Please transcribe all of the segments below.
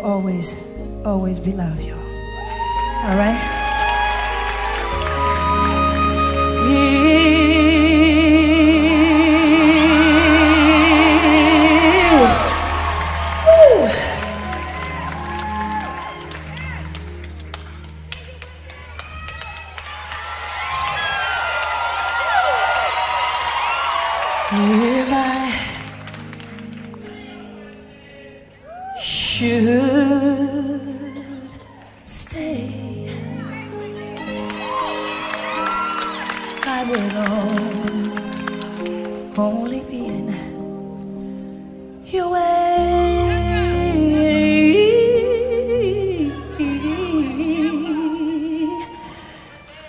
will always, always be loved, y'all. All right? If I should I will only be in your way.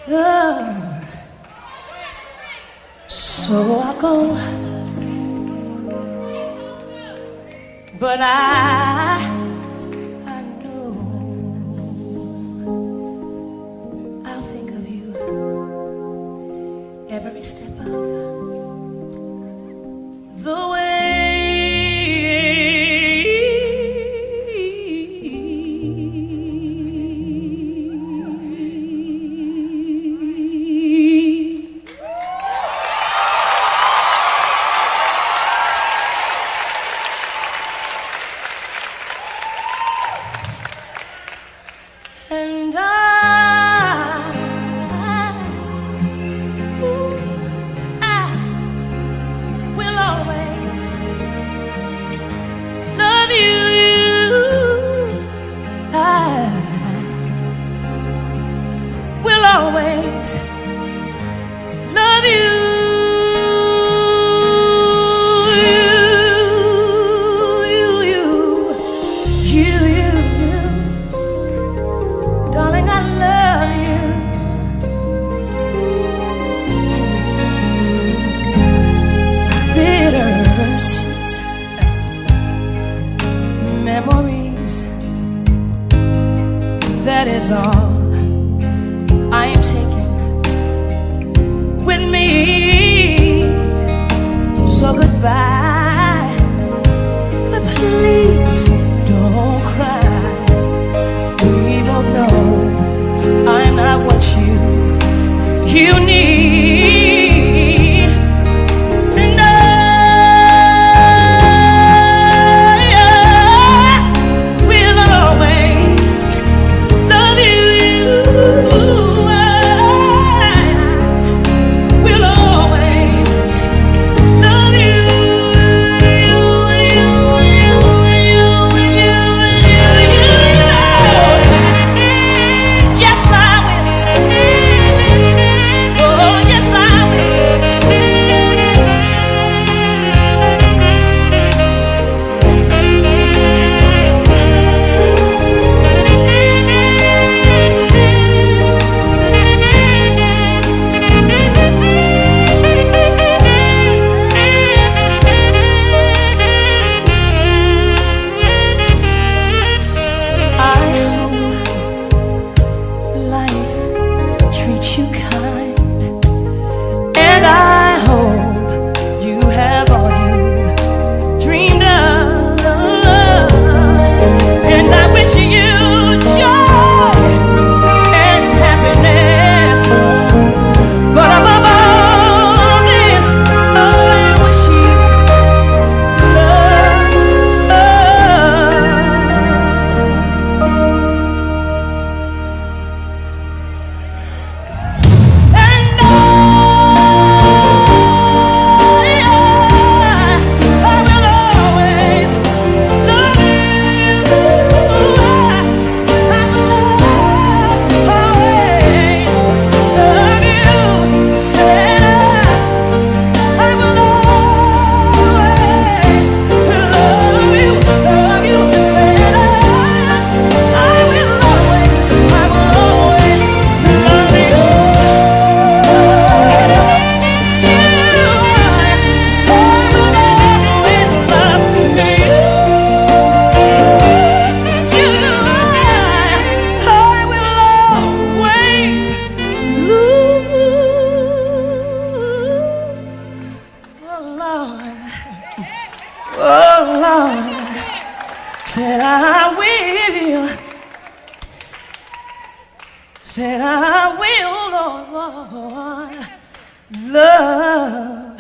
Oh. So I go, but I, love you. You, you, you, you, you. Darling, I love you. Memories. That is all you need. Said I will. Said I will, Lord, Lord love.